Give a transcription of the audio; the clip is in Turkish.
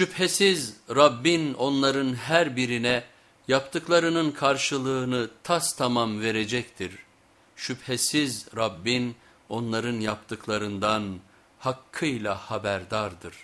Şüphesiz Rabbin onların her birine yaptıklarının karşılığını tas tamam verecektir. Şüphesiz Rabbin onların yaptıklarından hakkıyla haberdardır.